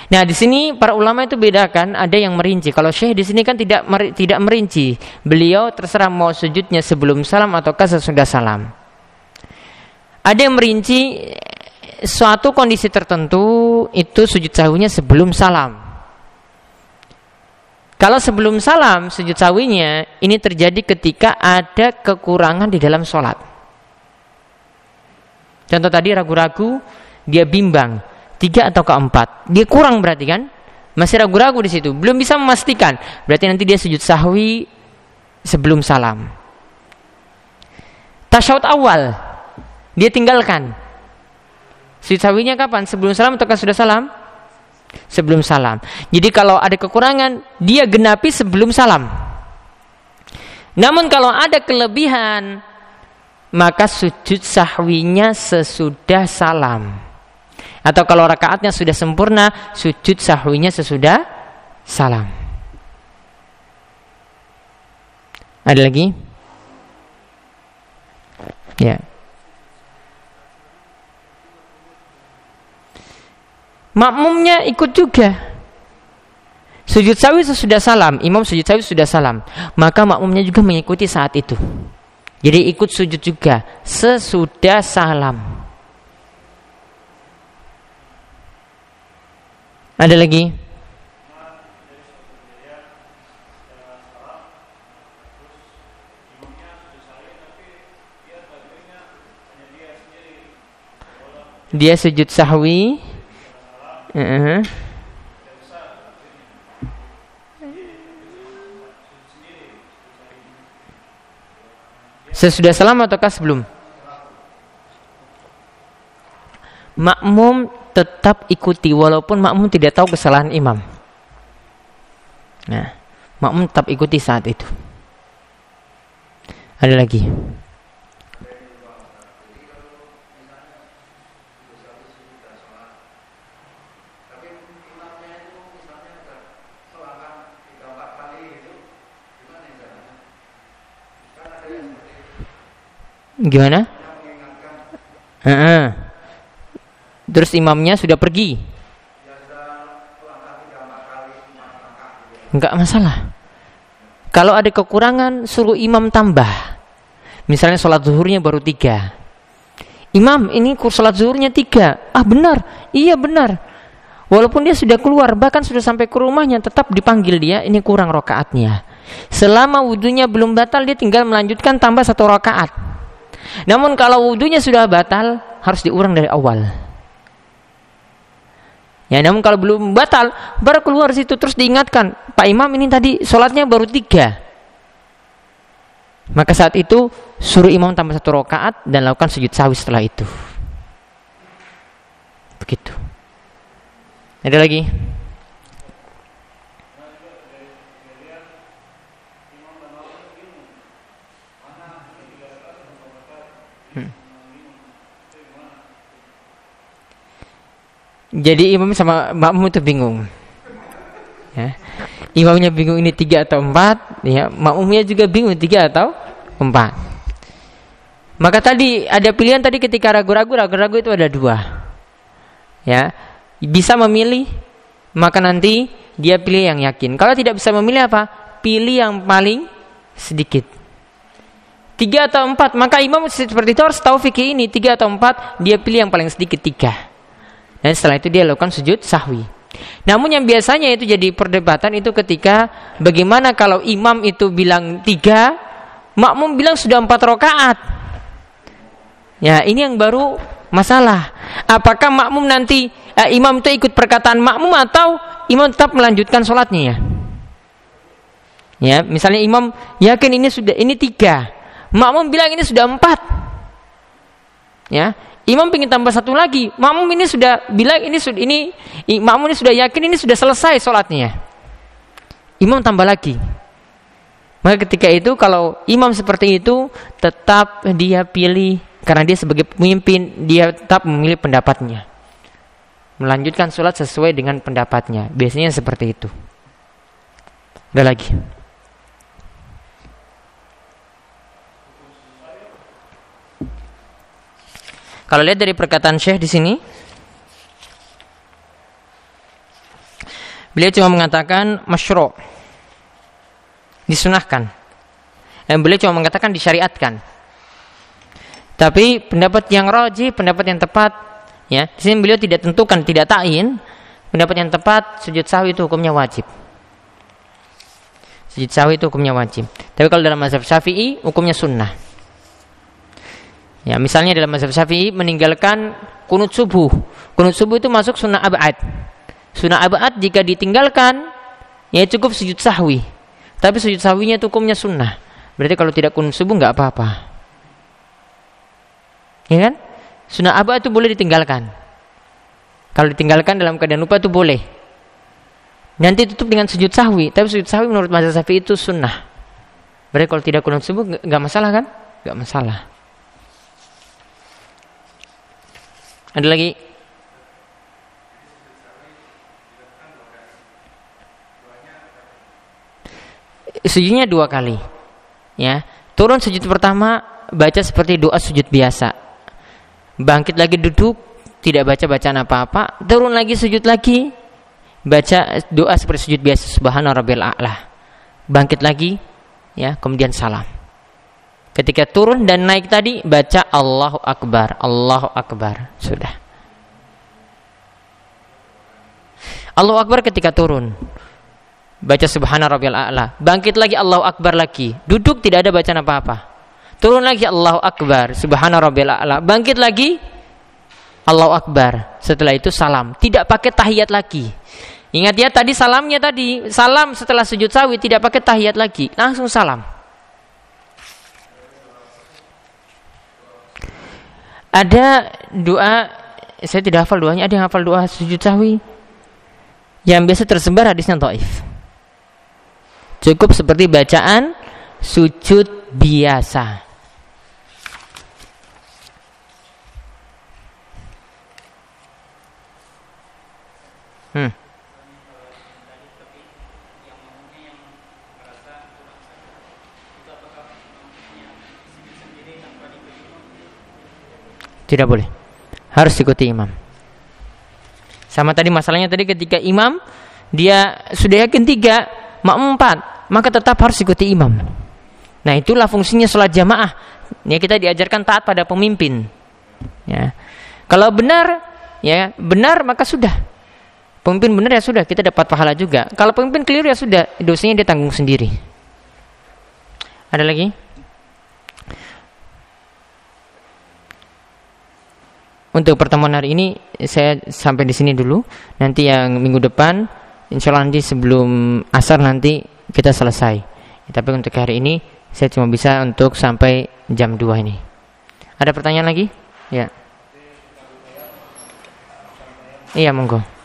Nah, di sini para ulama itu bedakan, ada yang merinci. Kalau Syekh di sini kan tidak meri, tidak merinci. Beliau terserah mau sujudnya sebelum salam ataukah sesudah salam. Ada yang merinci suatu kondisi tertentu itu sujud sahwinya sebelum salam. Kalau sebelum salam sujud sawinya ini terjadi ketika ada kekurangan di dalam sholat. Contoh tadi ragu-ragu, dia bimbang tiga atau keempat, dia kurang berarti kan? Masih ragu-ragu di situ, belum bisa memastikan. Berarti nanti dia sujud sahwi sebelum salam. Tasyahud awal dia tinggalkan. Sujud sahwinya kapan? Sebelum salam atau sudah salam? sebelum salam. Jadi kalau ada kekurangan, dia genapi sebelum salam. Namun kalau ada kelebihan, maka sujud sahwinya sesudah salam. Atau kalau rakaatnya sudah sempurna, sujud sahwinya sesudah salam. Ada lagi? Ya. makmumnya ikut juga. Sujud sawi sesudah salam, imam sujud sawi sudah salam, maka makmumnya juga mengikuti saat itu. Jadi ikut sujud juga sesudah salam. Ada lagi? Dia sujud sahwi Uh-huh. Sesudah salam ataukah sebelum? Makmum tetap ikuti walaupun makmum tidak tahu kesalahan imam. Nah, makmum tetap ikuti saat itu. Ada lagi. Gimana? Uh -uh. Terus imamnya sudah pergi. Enggak masalah. Kalau ada kekurangan, suruh imam tambah. Misalnya sholat zuhurnya baru tiga. Imam, ini kurs sholat zuhurnya tiga. Ah benar, iya benar. Walaupun dia sudah keluar, bahkan sudah sampai ke rumahnya, tetap dipanggil dia, ini kurang rokaatnya. Selama wudhunya belum batal, dia tinggal melanjutkan tambah satu rokaat. Namun kalau wudhunya sudah batal, harus diurang dari awal. Ya, namun kalau belum batal, baru keluar situ terus diingatkan, Pak Imam ini tadi sholatnya baru tiga. Maka saat itu suruh imam tambah satu rakaat dan lakukan sujud sawi setelah itu. Begitu. Ada lagi? Jadi imam sama makmum itu bingung. Ya. Imamnya bingung ini tiga atau empat, ya makmumnya juga bingung tiga atau empat. Maka tadi ada pilihan tadi ketika ragu-ragu, ragu-ragu itu ada dua. Ya, bisa memilih, maka nanti dia pilih yang yakin. Kalau tidak bisa memilih apa? Pilih yang paling sedikit. Tiga atau empat, maka imam seperti itu harus tahu fikih ini. Tiga atau empat, dia pilih yang paling sedikit tiga. Dan setelah itu dia lakukan sujud sahwi. Namun yang biasanya itu jadi perdebatan itu ketika bagaimana kalau imam itu bilang tiga, makmum bilang sudah empat rakaat. Ya ini yang baru masalah. Apakah makmum nanti eh, imam itu ikut perkataan makmum atau imam tetap melanjutkan sholatnya ya? Ya, misalnya imam yakin ini sudah ini tiga, makmum bilang ini sudah empat. Ya, Imam ingin tambah satu lagi. Makmum ini sudah bilang ini sudah ini makmum ini sudah yakin ini sudah selesai sholatnya. Imam tambah lagi. Maka ketika itu kalau imam seperti itu tetap dia pilih karena dia sebagai pemimpin dia tetap memilih pendapatnya. Melanjutkan sholat sesuai dengan pendapatnya. Biasanya seperti itu. Ada lagi. Kalau lihat dari perkataan Syekh di sini, beliau cuma mengatakan masyru' disunahkan. Dan beliau cuma mengatakan disyariatkan. Tapi pendapat yang roji, pendapat yang tepat, ya, di sini beliau tidak tentukan, tidak takin. Pendapat yang tepat, sujud sahwi itu hukumnya wajib. Sujud sahwi itu hukumnya wajib. Tapi kalau dalam mazhab syafi'i, hukumnya sunnah. Ya, misalnya dalam mazhab syafi'i meninggalkan kunut subuh. Kunut subuh itu masuk sunnah abad. Sunnah abad jika ditinggalkan, ya cukup sujud sahwi. Tapi sujud sahwinya itu hukumnya sunnah. Berarti kalau tidak kunut subuh nggak apa-apa. Ya kan? Sunnah abad itu boleh ditinggalkan. Kalau ditinggalkan dalam keadaan lupa itu boleh. Nanti tutup dengan sujud sahwi. Tapi sujud sahwi menurut mazhab syafi'i itu sunnah. Berarti kalau tidak kunut subuh nggak masalah kan? Nggak masalah. Ada lagi? Sujudnya dua kali. Ya, turun sujud pertama baca seperti doa sujud biasa. Bangkit lagi duduk tidak baca bacaan apa-apa. Turun lagi sujud lagi baca doa seperti sujud biasa. Subhana rabbil a'la. Bangkit lagi ya. Kemudian salam ketika turun dan naik tadi baca Allahu akbar Allahu akbar sudah Allahu akbar ketika turun baca subhana rabbil a'la bangkit lagi Allahu akbar lagi duduk tidak ada bacaan apa-apa Turun lagi Allahu Akbar, Subhana Rabbil A'la. Bangkit lagi Allahu Akbar. Setelah itu salam. Tidak pakai tahiyat lagi. Ingat ya tadi salamnya tadi, salam setelah sujud sawi tidak pakai tahiyat lagi, langsung salam. Ada doa saya tidak hafal doanya, ada yang hafal doa sujud sawi. Yang biasa tersebar hadisnya dhaif. Cukup seperti bacaan sujud biasa. Hmm. Tidak boleh. Harus ikuti imam. Sama tadi masalahnya tadi ketika imam dia sudah yakin tiga, makmum empat, maka tetap harus ikuti imam. Nah itulah fungsinya sholat jamaah. Ya kita diajarkan taat pada pemimpin. Ya. Kalau benar, ya benar maka sudah Pemimpin benar ya sudah, kita dapat pahala juga. Kalau pemimpin keliru ya sudah, dosanya dia tanggung sendiri. Ada lagi? Untuk pertemuan hari ini saya sampai di sini dulu. Nanti yang minggu depan, insya Allah nanti sebelum asar nanti kita selesai. Ya, tapi untuk hari ini saya cuma bisa untuk sampai jam 2 ini. Ada pertanyaan lagi? Ya. Iya, monggo.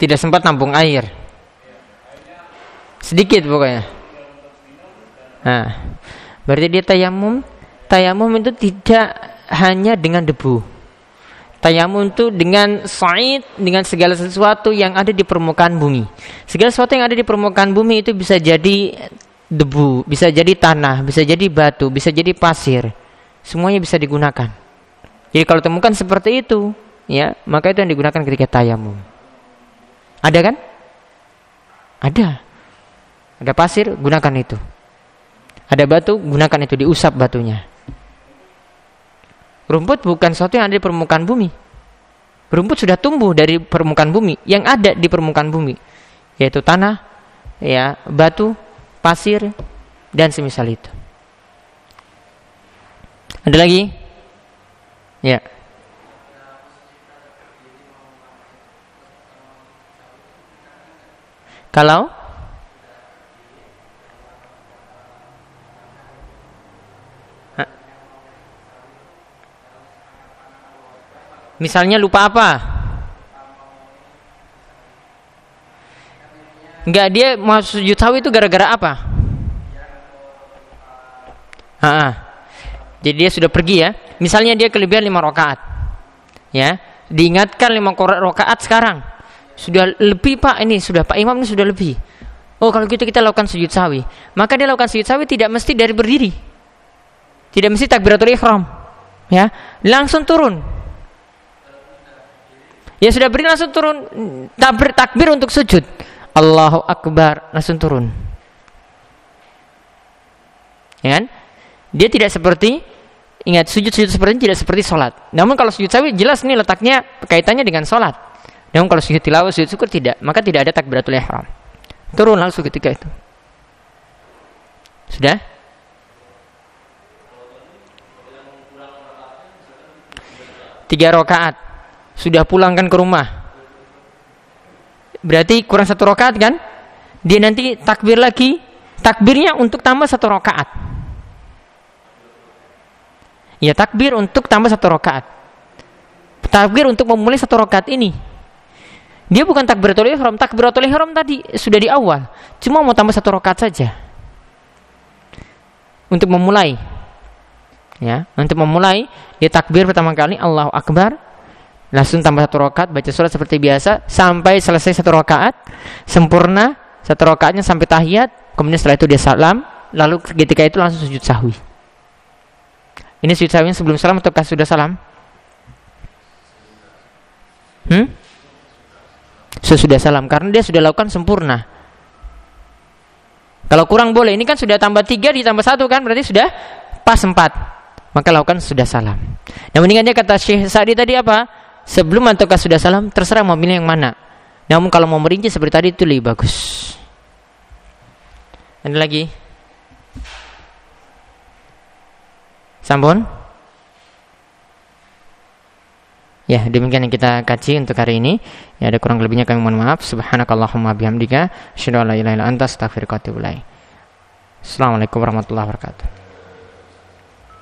Tidak sempat nampung air. Sedikit pokoknya. Nah berarti dia tayamum. Tayamum itu tidak hanya dengan debu. Tayamum itu dengan sa'id dengan segala sesuatu yang ada di permukaan bumi. Segala sesuatu yang ada di permukaan bumi itu bisa jadi debu bisa jadi tanah bisa jadi batu bisa jadi pasir. Semuanya bisa digunakan. Jadi kalau temukan seperti itu ya maka itu yang digunakan ketika tayamum ada kan? Ada. Ada pasir, gunakan itu. Ada batu, gunakan itu, diusap batunya. Rumput bukan sesuatu yang ada di permukaan bumi. Rumput sudah tumbuh dari permukaan bumi, yang ada di permukaan bumi, yaitu tanah, ya, batu, pasir, dan semisal itu. Ada lagi? Ya. Kalau Misalnya lupa apa? Enggak dia mau sujud itu gara-gara apa? Ha Jadi dia sudah pergi ya. Misalnya dia kelebihan lima rakaat. Ya, diingatkan lima rakaat sekarang. Sudah lebih Pak ini sudah Pak Imam ini sudah lebih. Oh kalau gitu kita lakukan sujud sawi. Maka dia lakukan sujud sawi tidak mesti dari berdiri. Tidak mesti takbiratul ihram. Ya, langsung turun. Ya sudah beri langsung turun takbir takbir untuk sujud. Allahu akbar langsung turun. Ya kan? Dia tidak seperti ingat sujud-sujud seperti ini tidak seperti sholat. Namun kalau sujud sawi jelas ini letaknya kaitannya dengan sholat. Namun kalau sujud tilawah, sujud syukur tidak, maka tidak ada takbiratul ihram. Turun langsung ketika itu. Sudah? Tiga rakaat sudah pulangkan ke rumah. Berarti kurang satu rakaat kan? Dia nanti takbir lagi, takbirnya untuk tambah satu rakaat. Ya takbir untuk tambah satu rakaat. Takbir untuk memulai satu rakaat ini. Dia bukan takbiratul ihram, takbiratul ihram tadi sudah di awal. Cuma mau tambah satu rakaat saja. Untuk memulai. Ya, untuk memulai dia takbir pertama kali Allahu Akbar. Langsung tambah satu rakaat baca surat seperti biasa sampai selesai satu rakaat sempurna satu rakaatnya sampai tahiyat kemudian setelah itu dia salam lalu ketika itu langsung sujud sahwi. Ini sujud sahwi sebelum salam ataukah sudah salam? Hmm? Sesudah salam karena dia sudah lakukan sempurna. Kalau kurang boleh, ini kan sudah tambah tiga ditambah satu kan berarti sudah pas empat. Maka lakukan sudah salam. Namun ingatnya kata Syekh Sa'di tadi apa? Sebelum ataukah sudah salam terserah mau pilih yang mana. Namun kalau mau merinci seperti tadi itu lebih bagus. Ada lagi? Sampun? Ya, demikian yang kita kaji untuk hari ini. Ya, ada kurang lebihnya kami mohon maaf. Subhanakallahumma bihamdika, asyhadu an la ilaha illa anta, astaghfiruka Assalamualaikum warahmatullahi wabarakatuh.